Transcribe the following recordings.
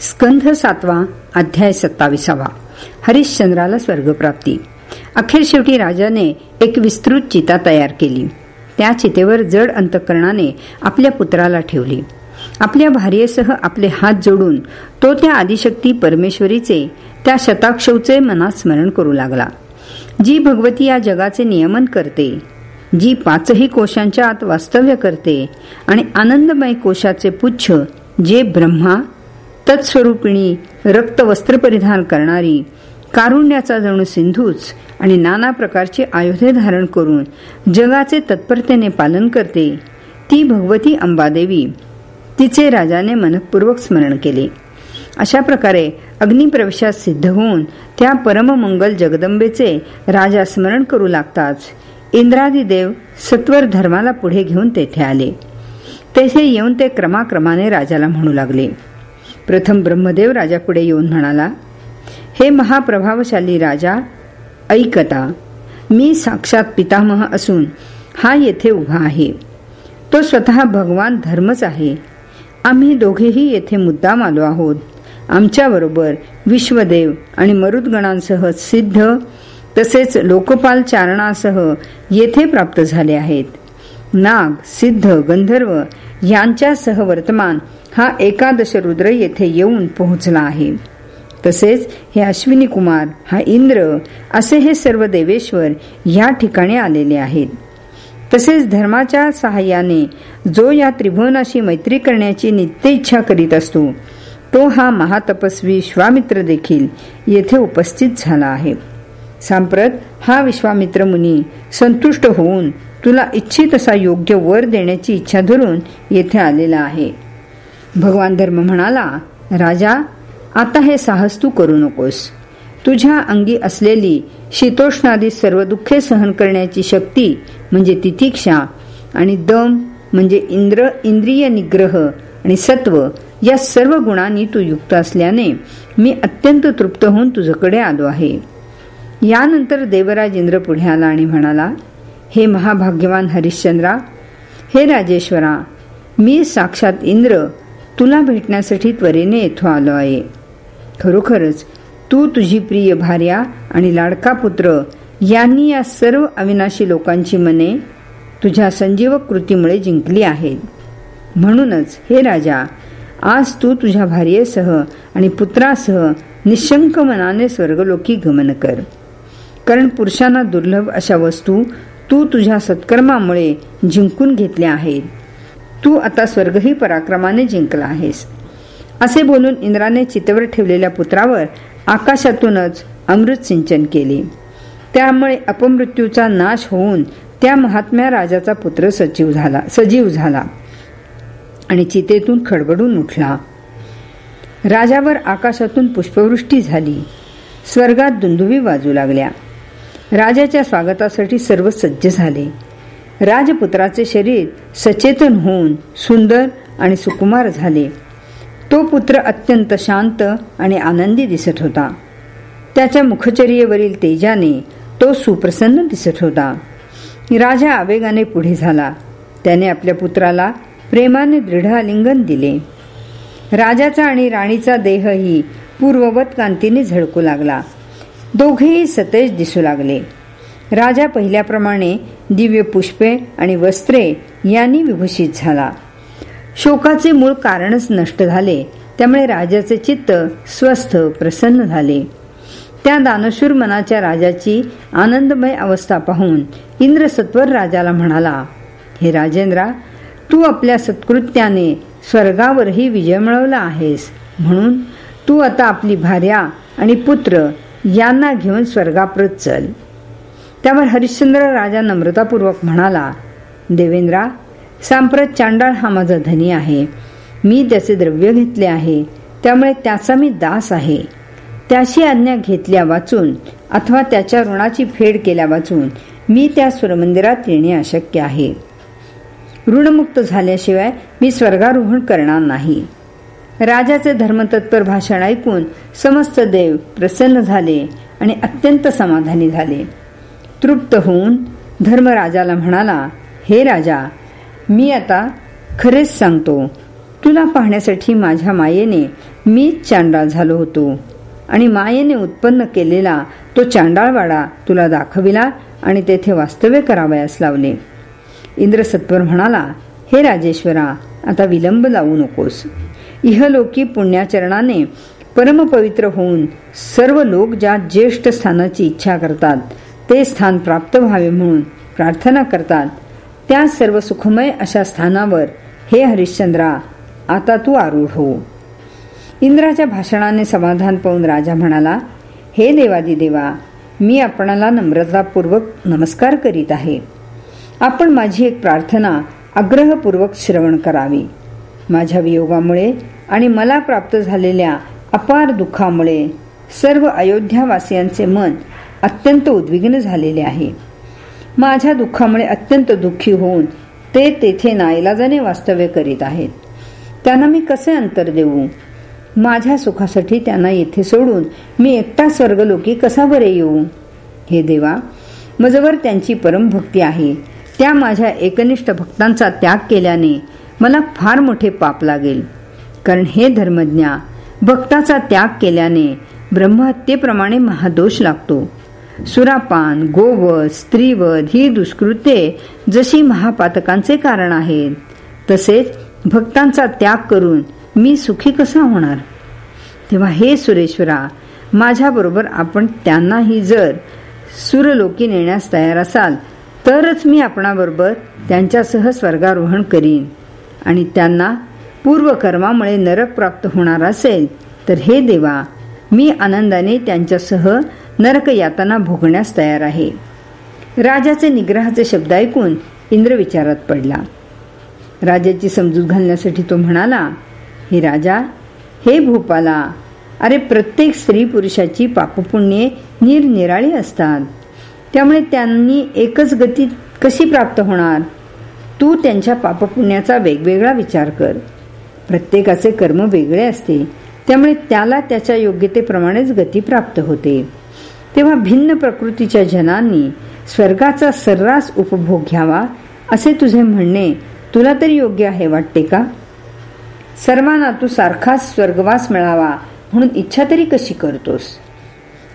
स्कंध सातवा अध्याय सत्ताविसावा. हरिश्चंद्राला स्वर्गप्राप्ती. अखेर शेवटी राजाने एक विस्तृत चिता तयार केली. त्या चितेवर जड अंतकरणाने आपल्या पुत्राला ठेवली. आपल्या भार्येसह आपले हात जोडून तो त्या आदिशक्ती परमेश्वरीचे त्या शताक्षवचे मनात स्मरण करू लागला. जी भगवती या जगाचे नियमन करते जी पाचही कोशांच्या आत वास्तव्य करते आणि आनंदमय कोशाचे पुच्छ जे ब्रह्मा तत्स्वरूपिणी रक्त वस्त्र परिधान करणारी कारुण्याचा जणू सिंधूच आणि नाना प्रकारचे आयुधे धारण करून जगाचे तत्परतेने पालन करते ती भगवती अंबादेवी. तिचे राजाने मनपूर्वक स्मरण केले. अशा प्रकारे अग्निप्रवेशात सिद्ध होऊन त्या परममंगल जगदंबेचे राजा स्मरण करू लागताच इंद्रादी देव सत्वर धर्माला पुढे घेऊन तेथे आले. तेथे येऊन ते क्रमाक्रमाने राजाला म्हणू लागले. प्रथम ब्रह्मदेव राजापुढे येऊन म्हणाला हे महाप्रभावशाली राजा ऐकता मी साक्षात पितामह असून हा येथे उभा आहे. तो स्वतः भगवान धर्मच आहे. आम्ही दोघेही येथे मुद्दाम आलो आहोत. आमच्याबरोबर विश्वदेव आणि मरुदगणांसह सिद्ध तसेच लोकपाल चारणासह येथे प्राप्त झाले आहेत. नाग सिद्ध गंधर्व यांच्यासह वर्तमान हा एकादश रुद्र येथे येऊन पोहोचला आहे. तसेच हे अश्विनी कुमार हा इंद्र असे हे सर्व देवेश्वर या ठिकाणी आलेले आहेत. तसेच धर्माच्या सहाय्याने जो या त्रिभुवनाशी मैत्री करण्याची नित्य इच्छा करीत असतो तो हा महातपस्वी विश्वामित्र देखील येथे उपस्थित झाला आहे. सांप्रत हा विश्वामित्र मुनी संतुष्ट होऊन तुला इच्छित असा योग्य वर देण्याची इच्छा धरून येथे आलेला आहे. भगवान धर्म म्हणाला राजा आता हे साहस तू करू नकोस. तुझ्या अंगी असलेली शीतोष्णादी सर्व दुःखे सहन करण्याची शक्ती म्हणजे तितिक्षा आणि दम म्हणजे इंद्र इंद्रिय निग्रह आणि सत्व या सर्व गुणांनी तू युक्त असल्याने मी अत्यंत तृप्त होऊन तुझ्याकडे आलो आहे. यानंतर देवराज इंद्र पुढे आला आणि म्हणाला हे महाभाग्यवान हरिश्चंद्रा हे राजेश्वरा मी साक्षात इंद्र तुला भेटण्यासाठी त्वरेने येथो आलो आहे. खरोखरच तू तुझी प्रिय भार्या आणि लाडका पुत्र यांनी या सर्व अविनाशी लोकांची मने तुझ्या संजीवक कृतीमुळे जिंकली आहेत. म्हणूनच हे राजा आज तू तुझ्या भार्येसह आणि पुत्रासह निशंक मनाने स्वर्गलोकी गमन कर. कारण पुरुषांना दुर्लभ अशा वस्तू तू तुझ्या सत्कर्मामुळे जिंकून घेतल्या आहेत. तू आता स्वर्गही पराक्रमाने जिंकला आहेस. असे बोलून इंद्राने चितवर ठेवलेल्या पुत्रावर आकाशातूनच अमृत सिंचन केले. त्यामुळे अपमृत्यूचा नाश होऊन त्या महात्म्या राजाचा पुत्र सजीव झाला सजीव झाला आणि चितेतून खडबडून उठला. राजावर आकाशातून पुष्पवृष्टी झाली. स्वर्गात दुंदुवी वाजू लागल्या. राजाच्या स्वागतासाठी सर्व सज्ज झाले. राजपुत्राचे शरीर सचेतन होऊन सुंदर आणि सुकुमार झाले. तो पुत्र अत्यंत शांत आणि आनंदी दिसत होता. त्याच्या मुखचर्येवरील तेजाने तो सुप्रसन्न दिसत होता. राजा आवेगाने पुढे झाला. त्याने आपल्या पुत्राला प्रेमाने दृढ आलिंगन दिले. राजाचा आणि राणीचा देहही पूर्ववत कांतीने झळकू लागला. दोघेही सतेज दिसू लागले. राजा पहिल्याप्रमाणे दिव्य पुष्पे आणि वस्त्रे यांनी विभूषित झाला. शोकाचे मूळ कारणच नष्ट झाले. त्यामुळे राजाचे चित्त स्वस्थ प्रसन्न झाले. त्या दानशूर मनाच्या राजाची आनंदमय अवस्था पाहून इंद्र सत्वर राजाला म्हणाला हे राजेंद्रा तू आपल्या सत्कृत्याने स्वर्गावरही विजय मिळवला आहेस. म्हणून तू आता आपली भार्या आणि पुत्र यांना घेऊन स्वर्गाप्रत चल. त्यावर हरिश्चंद्र राजा नम्रतापूर्वक म्हणाला देवेंद्रा सांप्रत चांडाळ हा माझा धनी आहे. मी त्याचे द्रव्य घेतले आहे. त्यामुळे त्याचा मी दास आहे. त्याशी आज्ञा घेतल्या वाचून अथवा त्याच्या ऋणाची फेड केल्या वाचून मी त्या स्वरमंदिरात येणे अशक्य आहे. ऋणमुक्त झाल्याशिवाय मी स्वर्गारोहण करणार नाही. राजाचे धर्मतत्पर भाषण ऐकून समस्त देव प्रसन्न झाले आणि अत्यंत समाधानी झाले. तृप्त होऊन धर्मराजाला म्हणाला हे राजा मी आता खरेच सांगतो. तुला पाहण्यासाठी माझ्या मायेने मीच चांडाळ झालो होतो आणि मायेने उत्पन्न केलेला तो चांडाळवाडा तुला दाखविला आणि तेथे वास्तव्य करावयास लावले. इंद्रसत्वर म्हणाला हे राजेश्वरा आता विलंब लावू नकोस. इहलोकी पुण्याचरणाने परमपवित्र होऊन सर्व लोक ज्या ज्येष्ठ स्थानाची इच्छा करतात ते स्थान प्राप्त व्हावे म्हणून प्रार्थना करतात. त्या सर्व सुखमय अशा स्थानावर हे हरिश्चंद्रा आता तू आरूढ हो. इंद्राच्या भाषणाने समाधान पाहून राजा म्हणाला हे देवादी देवा मी आपणाला नम्रतापूर्वक नमस्कार करीत आहे. आपण माझी एक प्रार्थना आग्रहपूर्वक श्रवण करावी. माझ्या वियोगामुळे आणि मला प्राप्त झालेल्या अपार दुःखामुळे सर्व अयोध्यावासियांचे मन अत्यंत उद्विग्न झालेले आहे. माझ्या दुःखामुळे अत्यंत दुःखी होऊन ते तेथे नाईलाजाने वास्तव्य करीत आहेत. त्यांना मी कसे अंतर देऊ? माझ्या सुखासाठी त्यांना येथे सोडून मी एकटा स्वर्गलोकी कसा बरे येऊ? हे देवा मजवर त्यांची परमभक्ती आहे. त्या माझ्या एकनिष्ठ भक्तांचा त्याग केल्याने मला फार मोठे पाप लागेल. कारण हे धर्मज्ञा भक्ताचा त्याग केल्याने ब्रह्महत्येप्रमाणे महादोष लागतो. सुरापान गोवध स्त्रीवध ही दुष्कृत्ये जशी महापातकांचे कारण आहेत. तसेच भक्तांचा त्याग करून मी सुखी कसा होणार? तेव्हा हे सुरेश्वरा माझ्याबरोबर आपण त्यांनाही जर सुरलोकी नेण्यास तयार असाल तरच मी आपणाबरोबर त्यांच्यासह स्वर्गारोहण करीन. आणि त्यांना पूर्वकर्मामुळे नरक प्राप्त होणार असेल तर हे देवा मी आनंदाने त्यांच्यासह नरक यातना भोगण्यास तयार आहे. राजाचे निग्रहाचे शब्द ऐकून इंद्र विचारात पडला. राजाची समजूत घालण्यासाठी तो म्हणाला हे राजा हे भूपाला अरे प्रत्येक स्त्री पुरुषाची पापपुण्ये निरनिराळी असतात. त्यामुळे त्यांनी एकच गती कशी प्राप्त होणार? तू त्यांच्या पापपुण्याचा वेगवेगळा विचार कर. प्रत्येकाचे कर्म वेगळे असते. त्यामुळे त्याला त्याच्या योग्यतेप्रमाणेच गती प्राप्त होते. तेव्हा भिन्न प्रकृतीच्या जनांनी स्वर्गाचा सर्रास उपभोग घ्यावा असे तुझे म्हणणे तुला तरी योग्य आहे वाटते का? सर्वांना तू सारखाच स्वर्गवास मिळावा म्हणून इच्छा तरी कशी करतोस?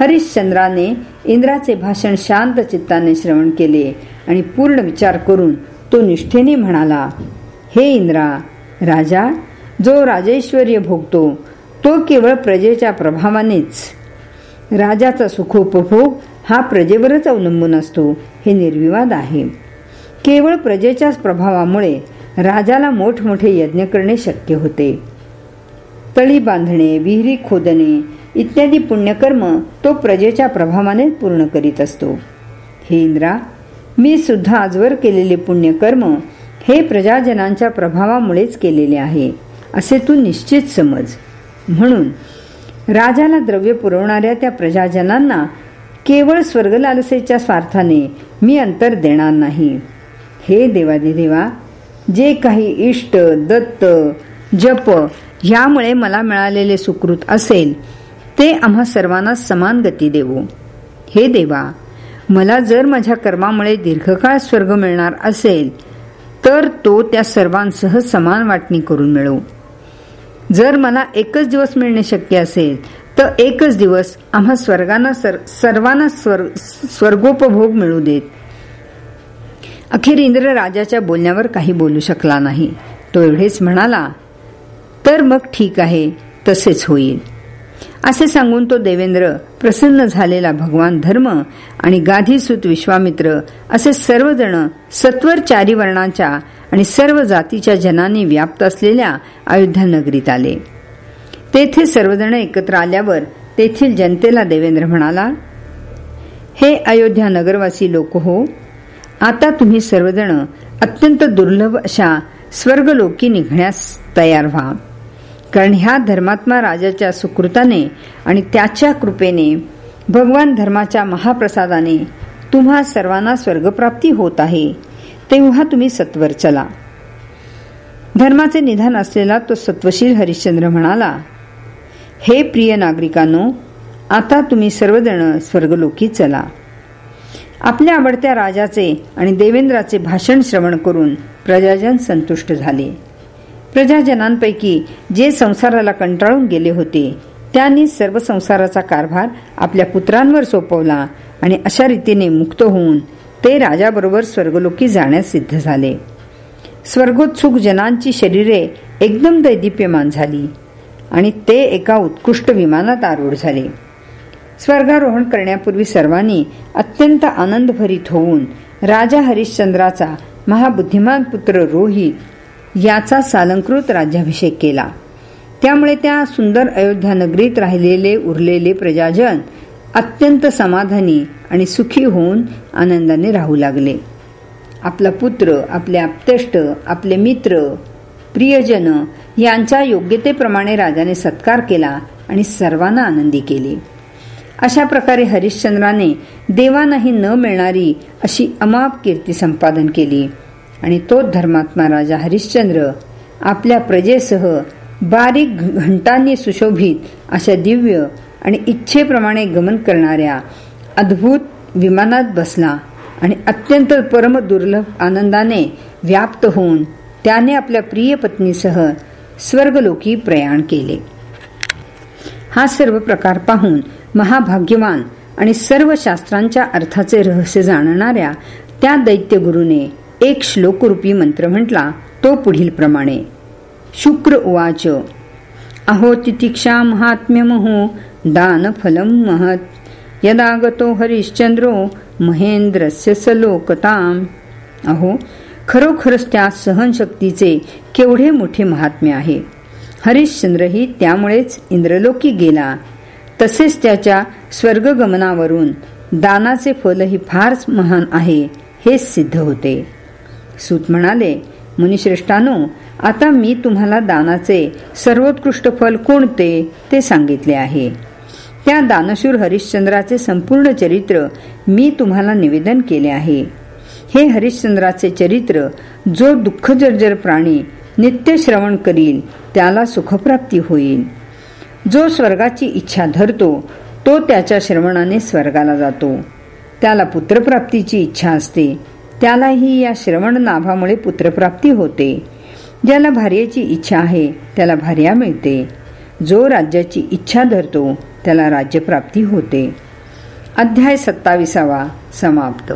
हरिश्चंद्राने इंद्राचे भाषण शांत चित्ताने श्रवण केले आणि पूर्ण विचार करून तो निष्ठेने म्हणाला हे इंद्रा राजा जो राजेश्वर्य भोगतो तो केवळ प्रजेच्या प्रभावानेच. राजाचा सुखोपभोग हा प्रजेवरच अवलंबून असतो हे निर्विवाद आहे. केवळ प्रजेच्याच प्रभावामुळे राजाला मोठमोठे यज्ञ करणे शक्य होते. तळी बांधणे विहिरी खोदणे इत्यादी पुण्यकर्म तो प्रजेच्या प्रभावाने पूर्ण करीत असतो. हे इंद्रा मी सुद्धा आजवर केलेले पुण्यकर्म हे प्रजाजनांच्या प्रभावामुळेच केलेले आहे असे तू निश्चित समज. म्हणून राजाला द्रव्य पुरवणाऱ्या त्या प्रजाजनांना केवळ स्वर्गलालसेच्या स्वार्थाने मी अंतर देणार नाही. हे देवा जे काही इष्ट दत्त जप ह्यामुळे मला मिळालेले सुकृत असेल ते आम्हा सर्वांना समान गती देवो. हे देवा मला जर माझ्या कर्मामुळे दीर्घकाळ स्वर्ग मिळणार असेल तर तो त्या सर्वांसह समान वाटणी करून मिळवू जर मला एकच दिवस मिळणे शक्य असेल तर एकच दिवस आम्हा स्वर्गांना सर्वांना स्वर स्वर्गोपभोग मिळू देत. अखेर इंद्र राजाच्या बोलण्यावर काही बोलू शकला नाही. तो एवढेच म्हणाला तर मग ठीक आहे तसेच होईल. असे सांगून तो देवेंद्र प्रसन्न झालेला भगवान धर्म आणि गाधीसूत विश्वामित्र असे सर्वजण सत्वर चारी वर्णांच्या आणि सर्व जातीच्या जनांनी व्याप्त असलेल्या अयोध्या नगरीत आले. तेथे सर्वजण एकत्र आल्यावर तेथील जनतेला देवेंद्र म्हणाला हे अयोध्या नगरवासी लोक हो आता तुम्ही सर्वजण अत्यंत दुर्लभ अशा स्वर्गलोकी निघण्यास तयार व्हा. कारण ह्या धर्मात्मा राजाच्या सुकृताने आणि त्याच्या कृपेने भगवान धर्माच्या महाप्रसादाने तुम्हा सर्वांना स्वर्गप्राप्ती होत आहे. तेव्हा तुम्ही सत्वर चला. धर्माचे निधान असलेला तो सत्वशील हरिश्चंद्र म्हणाला हे प्रिय नागरिकांनो आता तुम्ही सर्वजण स्वर्गलोकी चला. आपल्या आवडत्या राजाचे आणि देवेंद्राचे भाषण श्रवण करून प्रजाजन संतुष्ट झाले. प्रजाजनांपैकी जे संसाराला कंटाळून गेले होते त्यांनी सर्व संसाराचा कारभार आपल्या पुत्रांवर सोपवला आणि अशा रीतीने मुक्त होऊन ते राजाबरोबर स्वर्गलोकी जाण्यास सिद्ध झाले. स्वर्गोत्सुक जनांची शरीरे एकदम दैदिप्यमान झाली आणि ते एका उत्कृष्ट विमानात आरूढ झाले. स्वर्गारोहण करण्यापूर्वी सर्वांनी अत्यंत आनंदभरीत होऊन राजा हरिश्चंद्राचा महाबुद्धिमान पुत्र रोहित याचा सालंकृत राज्याभिषेक केला. त्यामुळे त्या सुंदर अयोध्या नगरीत राहिलेले उरलेले प्रजाजन अत्यंत समाधानी आणि सुखी होऊन आनंदाने राहू लागले. आपला पुत्र आपले आप्तेष्ट आपले मित्र प्रियजन यांच्या योग्यतेप्रमाणे राजाने सत्कार केला आणि सर्वांना आनंदी केले. अशा प्रकारे हरिश्चंद्राने देवानाही न मिळणारी अशी अमाप कीर्ती संपादन केली आणि तो धर्मात्मा राजा हरिश्चंद्र आपल्या प्रजेसह बारीक घंटांनी सुशोभित अशा दिव्य आणि इच्छेप्रमाणे गमन करणाऱ्या अद्भुत विमानात बसला आणि अत्यंत परम दुर्लभ आनंदाने व्याप्त होऊन त्याने आपल्या प्रिय पत्नीसह स्वर्गलोकी प्रयाण केले. हा सर्व प्रकार पाहून महाभाग्यवान आणि सर्व शास्त्रांच्या अर्थाचे रहस्य जाणणाऱ्या त्या दैत्यगुरूने एक श्लोकरूपी मंत्र म्हटला तो पुढील प्रमाणे. शुक्र उवाच. अहो तितिक्षा महात्म्यमहो दान फलम महत। यदागतो हरिश्चंद्रो महेंद्रस्य सलोकताम। अहो खरोखरच त्या सहनशक्तीचे केवढे मोठे महात्म्य आहे। हरिश्चंद्रही त्यामुळेच इंद्रलोकी गेला। तसेच त्याच्या स्वर्गगमनावरून दानाचे फलही फारच महान आहे हे सिद्ध होते। सूत म्हणाले मुनिश्रेष्ठानो आता मी तुम्हाला दानाचे सर्वोत्कृष्ट फल कोणते ते सांगितले आहे? त्या दानशूर हरिश्चंद्राचे संपूर्ण चरित्र मी तुम्हाला निवेदन केले आहे. हे हरिश्चंद्राचे चरित्र जो दुःख जर्जर प्राणी नित्य श्रवण करील त्याला सुखप्राप्ती होईल. जो स्वर्गाची इच्छा धरतो तो त्याच्या श्रवणाने स्वर्गाला जातो. त्याला पुत्रप्राप्तीची इच्छा असते. त्यालाही या श्रवण नाभामुळे पुत्रप्राप्ती होते. ज्याला भार्याची इच्छा आहे त्याला भार्या मिळते. जो राज्याची इच्छा धरतो त्याला राज्यप्राप्ती होते. अध्याय सत्ताविसावा समाप्त.